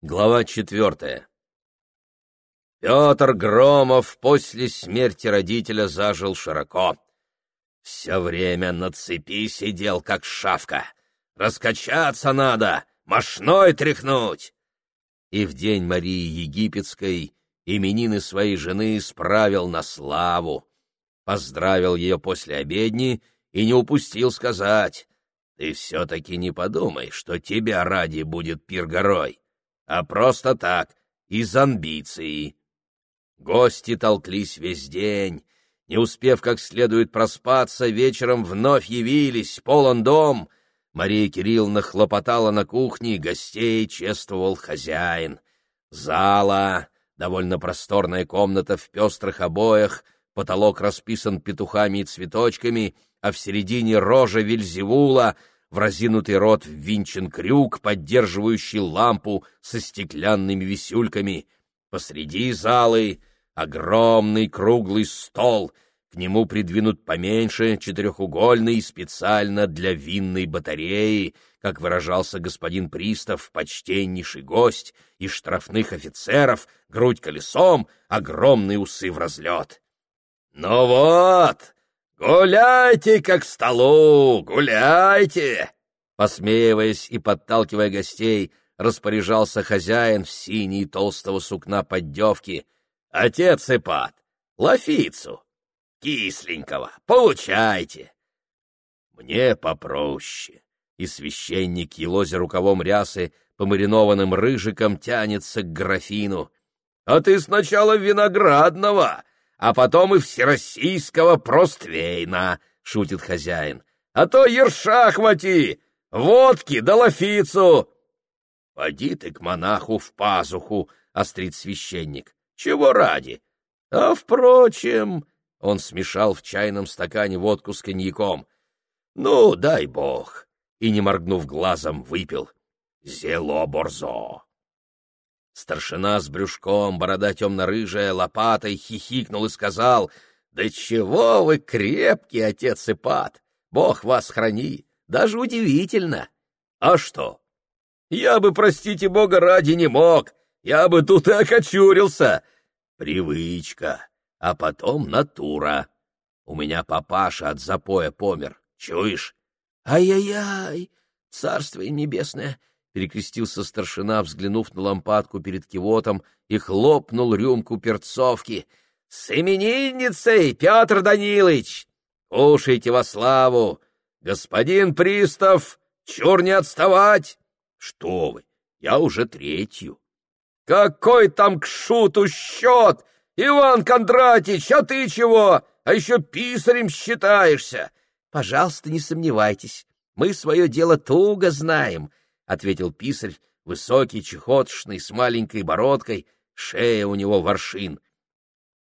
Глава четвертая. Петр Громов после смерти родителя зажил широко. Все время на цепи сидел, как шавка. Раскачаться надо, мошной тряхнуть. И в день Марии Египетской именины своей жены справил на славу. Поздравил ее после обедни и не упустил сказать, «Ты все-таки не подумай, что тебя ради будет пир горой а просто так, из амбиции. Гости толклись весь день, не успев как следует проспаться, вечером вновь явились, полон дом. Мария Кирилловна хлопотала на кухне, гостей чествовал хозяин. Зала, довольно просторная комната в пестрых обоях, потолок расписан петухами и цветочками, а в середине рожа Вильзевула — в разинутый рот ввинчен крюк, поддерживающий лампу со стеклянными висюльками. Посреди залы огромный круглый стол, к нему придвинут поменьше, четырехугольный, специально для винной батареи, как выражался господин Пристав, почтеннейший гость, и штрафных офицеров, грудь колесом, огромные усы в разлет. «Ну вот, «Гуляйте, как столу, гуляйте!» Посмеиваясь и подталкивая гостей, распоряжался хозяин в синей толстого сукна поддевки. «Отец Ипат, лафицу, кисленького, получайте!» Мне попроще, и священник, елозя рукавом рясы, помаринованным рыжиком тянется к графину. «А ты сначала виноградного, а потом и всероссийского проствейна, — шутит хозяин. — А то ерша хвати, водки да лафицу. — Поди ты к монаху в пазуху, — острит священник. — Чего ради? А, впрочем, — он смешал в чайном стакане водку с коньяком. — Ну, дай бог, и, не моргнув глазом, выпил. Зело борзо. Старшина с брюшком, борода темно-рыжая, лопатой хихикнул и сказал, «Да чего вы крепкий, отец Ипат! Бог вас храни! Даже удивительно! А что? Я бы, простите Бога ради, не мог! Я бы тут и окочурился! Привычка, а потом натура. У меня папаша от запоя помер, чуешь? Ай-яй-яй, царство им небесное! Перекрестился старшина, взглянув на лампадку перед кивотом, и хлопнул рюмку перцовки. — С именинницей, Петр Данилович! Кушайте во славу! Господин Пристав, чур не отставать! — Что вы, я уже третью. — Какой там к шуту счет! Иван Кондратич, а ты чего? А еще писарем считаешься! — Пожалуйста, не сомневайтесь, мы свое дело туго знаем, ответил писарь, высокий, чехотшный, с маленькой бородкой, шея у него воршин.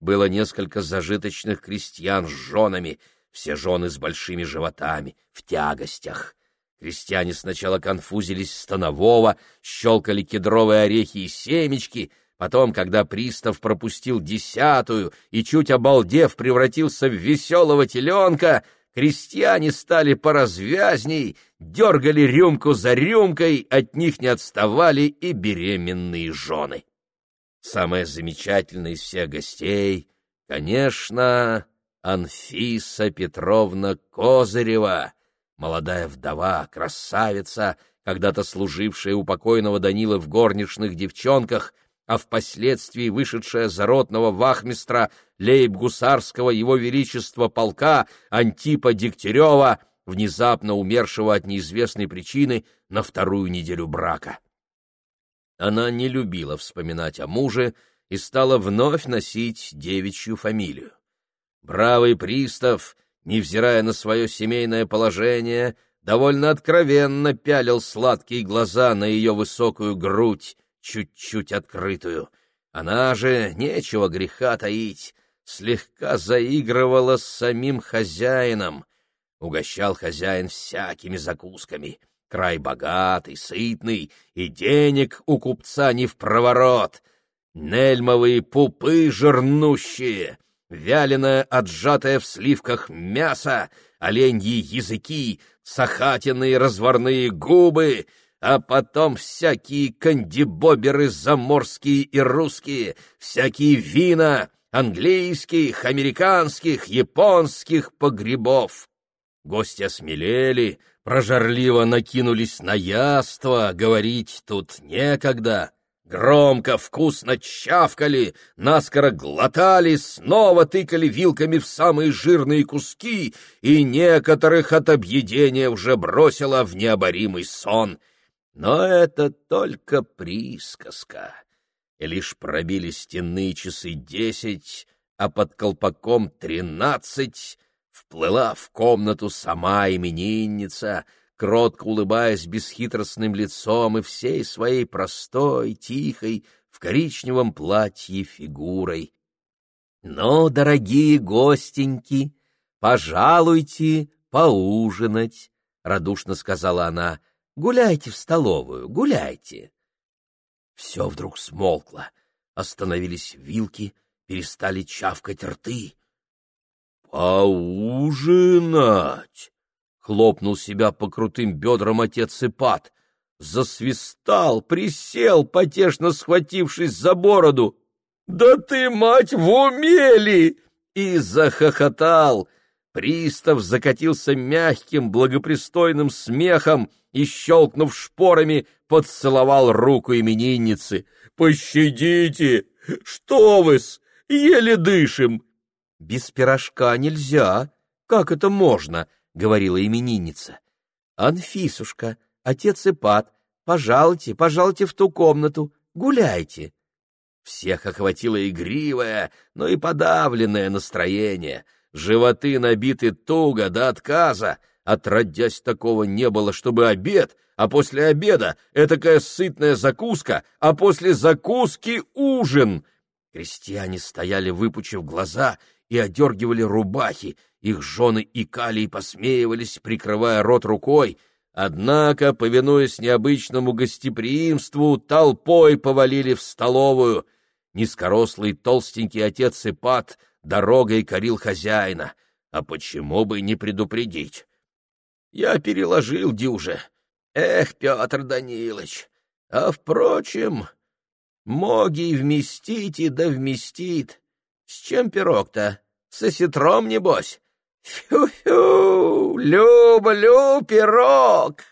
Было несколько зажиточных крестьян с женами, все жены с большими животами, в тягостях. Крестьяне сначала конфузились станового, щелкали кедровые орехи и семечки, потом, когда пристав пропустил десятую и, чуть обалдев, превратился в веселого теленка, крестьяне стали поразвязней, дергали рюмку за рюмкой, от них не отставали и беременные жены. Самая замечательная из всех гостей, конечно, Анфиса Петровна Козырева, молодая вдова, красавица, когда-то служившая у покойного Данила в горничных девчонках, а впоследствии вышедшая за ротного вахмистра лейб-гусарского его величества полка Антипа Дегтярева, внезапно умершего от неизвестной причины на вторую неделю брака. Она не любила вспоминать о муже и стала вновь носить девичью фамилию. Бравый пристав, невзирая на свое семейное положение, довольно откровенно пялил сладкие глаза на ее высокую грудь, чуть-чуть открытую. Она же, нечего греха таить, слегка заигрывала с самим хозяином. Угощал хозяин всякими закусками. Край богатый, сытный, и денег у купца не в проворот. Нельмовые пупы жирнущие, вяленое, отжатое в сливках мясо, оленьи языки, сахатиные разварные губы — а потом всякие кандибоберы заморские и русские, всякие вина, английских, американских, японских погребов. Гости осмелели, прожарливо накинулись на яство, говорить тут некогда. Громко, вкусно чавкали, наскоро глотали, снова тыкали вилками в самые жирные куски, и некоторых от объедения уже бросило в необоримый сон. Но это только присказка. И лишь пробили стенные часы десять, а под колпаком тринадцать, вплыла в комнату сама именинница — кротко улыбаясь бесхитростным лицом и всей своей простой, тихой, в коричневом платье фигурой. «Ну, дорогие гостеньки, пожалуйте поужинать», — радушно сказала она. «Гуляйте в столовую, гуляйте». Все вдруг смолкло, остановились вилки, перестали чавкать рты. «Поужинать!» Хлопнул себя по крутым бедрам отец Ипат. Засвистал, присел, потешно схватившись за бороду. «Да ты, мать, в умели!» И захохотал. Пристав закатился мягким, благопристойным смехом и, щелкнув шпорами, поцеловал руку именинницы. «Пощадите! Что вы-с? Еле дышим!» «Без пирожка нельзя. Как это можно?» — говорила именинница. «Анфисушка, отец Ипат, пожалуйте, пожалуйте в ту комнату, гуляйте». Всех охватило игривое, но и подавленное настроение. Животы набиты туго до отказа. Отродясь такого не было, чтобы обед, а после обеда этакая сытная закуска, а после закуски ужин. Крестьяне стояли, выпучив глаза, и одергивали рубахи, их жены икали и посмеивались, прикрывая рот рукой, однако, повинуясь необычному гостеприимству, толпой повалили в столовую. Низкорослый толстенький отец Ипат дорогой корил хозяина. А почему бы не предупредить? Я переложил дюже. Эх, Петр Данилович, а, впрочем, моги вместить да вместит. С чем пирог-то? Со сетром, небось? Фю-фю, люблю пирог.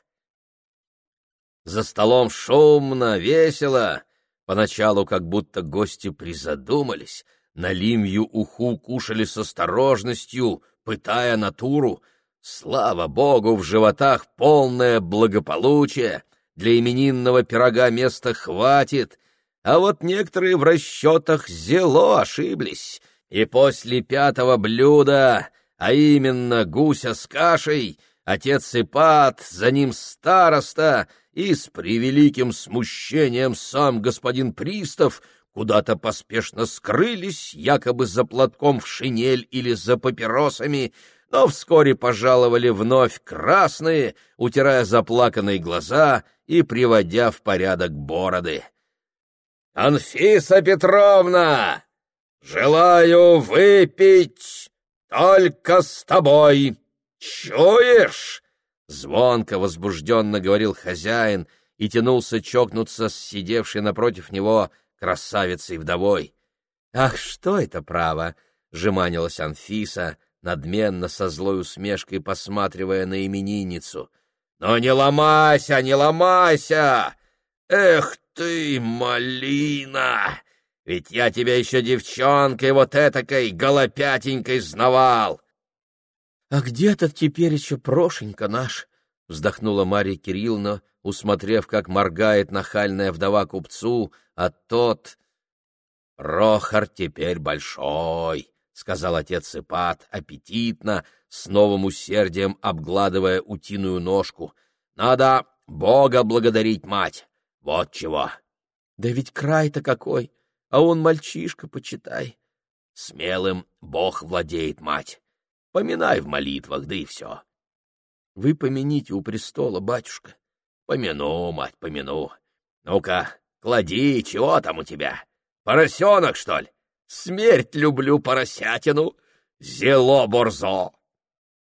За столом шумно, весело. Поначалу как будто гости призадумались, на лимью уху кушали с осторожностью, пытая натуру. Слава богу, в животах полное благополучие, для именинного пирога места хватит, а вот некоторые в расчетах зело ошиблись, и после пятого блюда а именно гуся с кашей, отец Ипат, за ним староста и с превеликим смущением сам господин Пристав куда-то поспешно скрылись, якобы за платком в шинель или за папиросами, но вскоре пожаловали вновь красные, утирая заплаканные глаза и приводя в порядок бороды. «Анфиса Петровна, желаю выпить только с тобой! Чуешь?» Звонко, возбужденно говорил хозяин и тянулся чокнуться с сидевшей напротив него красавицей-вдовой. «Ах, что это право!» — жеманилась Анфиса, надменно со злой усмешкой посматривая на именинницу. «Но не ломайся, не ломайся! Эх ты, малина! Ведь я тебя еще девчонкой вот этакой голопятенькой знавал. — А где-то теперь еще Прошенька наш? — вздохнула Марья Кирилловна, усмотрев, как моргает нахальная вдова купцу, а тот... — Прохор теперь большой, — сказал отец Ипат, аппетитно, с новым усердием обгладывая утиную ножку. — Надо Бога благодарить, мать. Вот чего. — Да ведь край-то какой! а он мальчишка, почитай. Смелым Бог владеет, мать. Поминай в молитвах, да и все. Вы помяните у престола, батюшка. Помяну, мать, помяну. Ну-ка, клади, чего там у тебя? Поросенок, что ли? Смерть люблю поросятину. Зело борзо.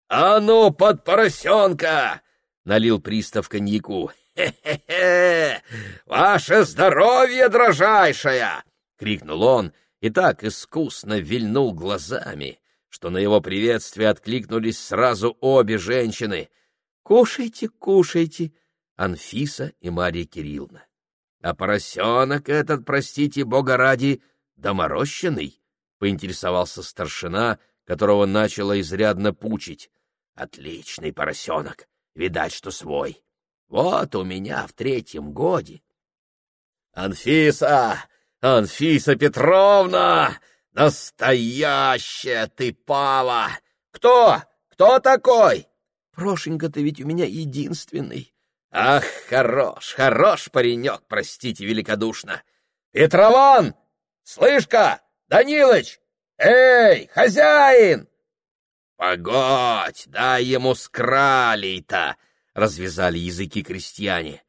А ну, под поросенка! Налил пристав коньяку. «Хе-хе-хе! Ваше здоровье, дрожайшая!» — крикнул он и так искусно вильнул глазами, что на его приветствие откликнулись сразу обе женщины. «Кушайте, кушайте!» — Анфиса и Мария Кирилловна. «А поросенок этот, простите, бога ради, доморощенный?» — поинтересовался старшина, которого начало изрядно пучить. «Отличный поросенок, видать, что свой. Вот у меня в третьем годе». «Анфиса! Анфиса Петровна! Настоящая ты пава! Кто? Кто такой?» «Прошенька, ты ведь у меня единственный». «Ах, хорош, хорош паренек, простите великодушно! Петрован! Слышь-ка, Данилыч! Эй, хозяин!» «Погодь, дай ему с кралей-то!» — развязали языки крестьяне.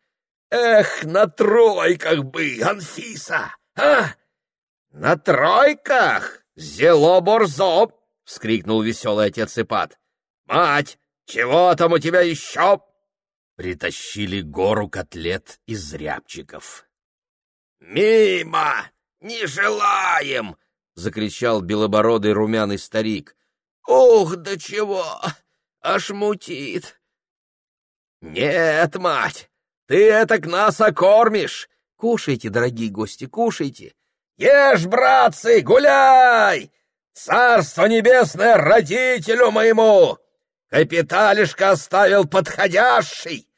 «Эх, на тройках бы, Анфиса! А? На тройках? Зело борзо!» — вскрикнул веселый отец Ипат. «Мать, чего там у тебя еще?» Притащили гору котлет из рябчиков. «Мимо! Не желаем!» — закричал белобородый румяный старик. «Ух, да чего! Аж мутит!» «Нет, мать, ты это к нас окормишь! Кушайте, дорогие гости, кушайте! Ешь, братцы, гуляй! Царство небесное родителю моему! Капиталишка оставил подходящий!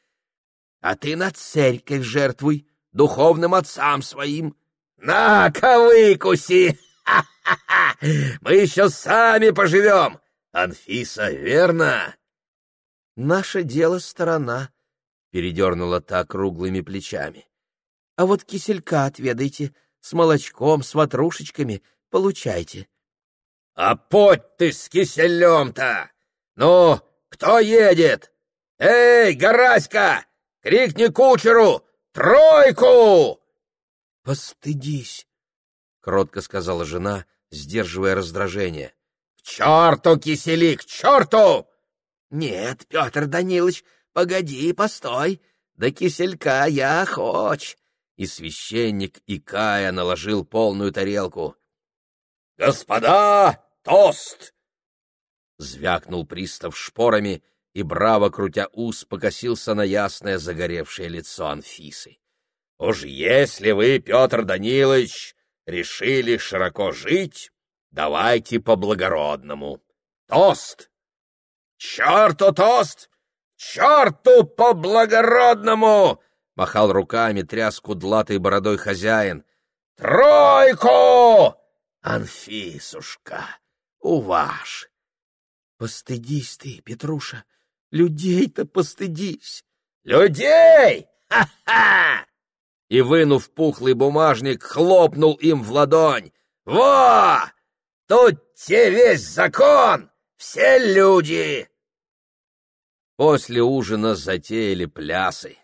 А ты на церковь жертвуй, духовным отцам своим! На-ка, выкуси! Мы еще сами поживем! Анфиса, верно?» «Наше дело сторона», — передернула та круглыми плечами. «А вот киселька отведайте, с молочком, с ватрушечками, получайте». «А подь ты с киселем-то! Ну, кто едет? Эй, Гараська, крикни кучеру! Тройку!» «Постыдись!» — кротко сказала жена, сдерживая раздражение. — К черту, кисели, к черту! Нет, Петр Данилович, погоди, постой, до киселька я хоч. И священник, икая, наложил полную тарелку. — Господа, тост! Звякнул пристав шпорами и, браво крутя ус, покосился на ясное загоревшее лицо Анфисы. — Уж если вы, Петр Данилович, решили широко жить, давайте по-благородному. Тост! «Черту тост! Черту по-благородному!» — махал руками, тряс кудлатой бородой хозяин. «Тройку! Анфисушка, уваж!» «Постыдись ты, Петруша, людей-то постыдись!» «Людей! Ха-ха!» И, вынув пухлый бумажник, хлопнул им в ладонь. «Во! Тут те весь закон!» Все люди!» После ужина затеяли плясы.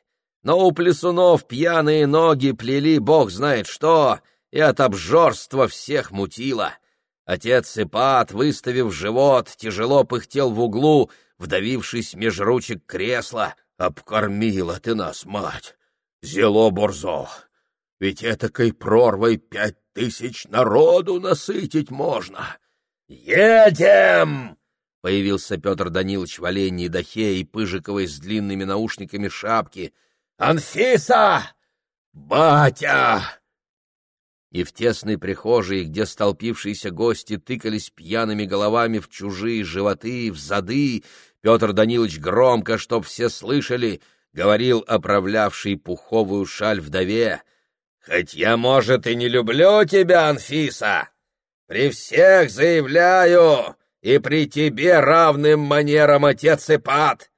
Но у плясунов пьяные ноги плели бог знает что, и от обжорства всех мутило. Отец Ипат, выставив живот, тяжело пыхтел в углу, вдавившись меж ручек кресла. «Обкормила ты нас, мать! Зело борзо! Ведь этакой прорвой пять тысяч народу насытить можно! Едем!» Появился Петр Данилович в оленьей дахе и пыжиковой с длинными наушниками шапки. «Анфиса! Батя!» И в тесной прихожей, где столпившиеся гости тыкались пьяными головами в чужие животы, в зады, Петр Данилович громко, чтоб все слышали, говорил оправлявший пуховую шаль вдове. «Хоть я, может, и не люблю тебя, Анфиса, при всех заявляю, и при тебе равным манерам отец Ипат.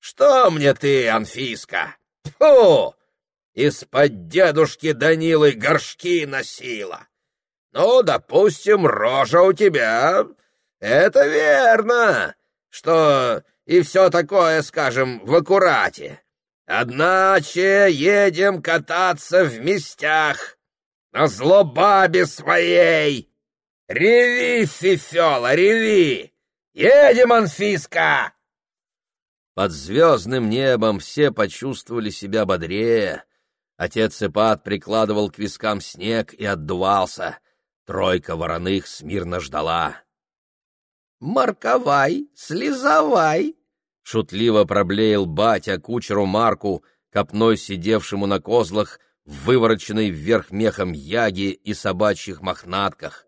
Что мне ты, Анфиска? Фу! Из-под дедушки Данилы горшки носила. Ну, допустим, рожа у тебя. Это верно, что и все такое, скажем, в аккурате. Одначе едем кататься в местях на злобабе своей. «Реви, фифела, реви! Едем, Анфиска!» Под звездным небом все почувствовали себя бодрее. Отец Ипат прикладывал к вискам снег и отдувался. Тройка вороных смирно ждала. «Марковай, слезовай!» — шутливо проблеял батя кучеру Марку, копной сидевшему на козлах, вывороченной вверх мехом яги и собачьих мохнатках.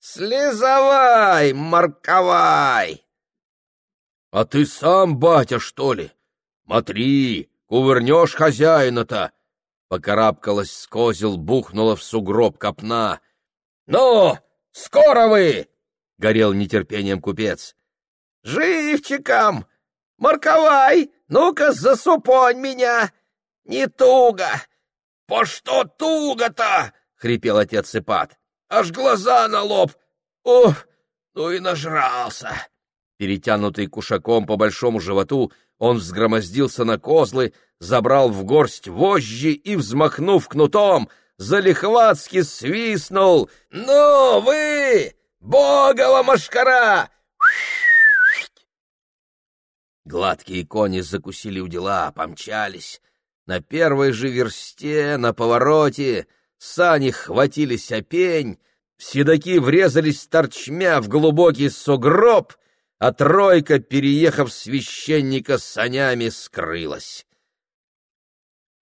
«Слезовай, марковай!» «А ты сам, батя, что ли? Смотри, кувырнешь хозяина-то!» Покарабкалась с козел, бухнула в сугроб копна. «Ну, скоро вы!» — горел нетерпением купец. «Живчиком! Марковай! Ну-ка, засупонь меня! Не туго! По что туго-то?» — хрипел отец Ипат. «Аж глаза на лоб! Ух, ну и нажрался!» Перетянутый кушаком по большому животу, он взгромоздился на козлы, забрал в горсть вожжи и, взмахнув кнутом, залихватски свистнул. «Ну вы, богова машкара!» Гладкие кони закусили у дела, помчались. На первой же версте, на повороте, сани хватились о пень, седаки врезались торчмя в глубокий сугроб — а тройка, переехав священника санями, скрылась.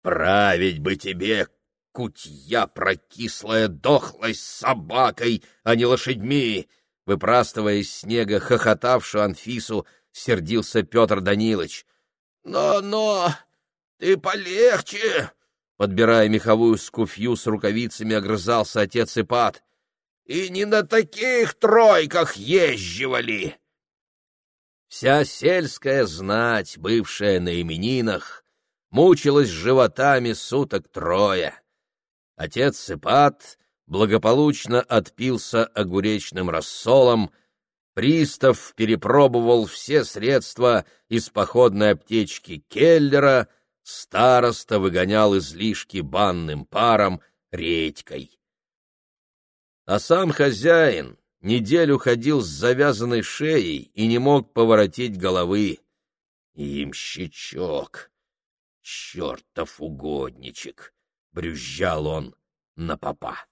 «Править бы тебе, кутья прокислая, дохлой собакой, а не лошадьми!» Выпрастывая из снега хохотавшую Анфису, сердился Петр Данилович. «Но-но, ты полегче!» Подбирая меховую скуфью с рукавицами, огрызался отец Ипат. «И не на таких тройках езживали!» Вся сельская знать, бывшая на именинах, мучилась животами суток трое. Отец Сыпат благополучно отпился огуречным рассолом, пристав перепробовал все средства из походной аптечки Келлера, староста выгонял излишки банным паром, редькой. А сам хозяин, неделю ходил с завязанной шеей и не мог поворотить головы. Имщичок, чертов угодничек, брюзжал он на попа.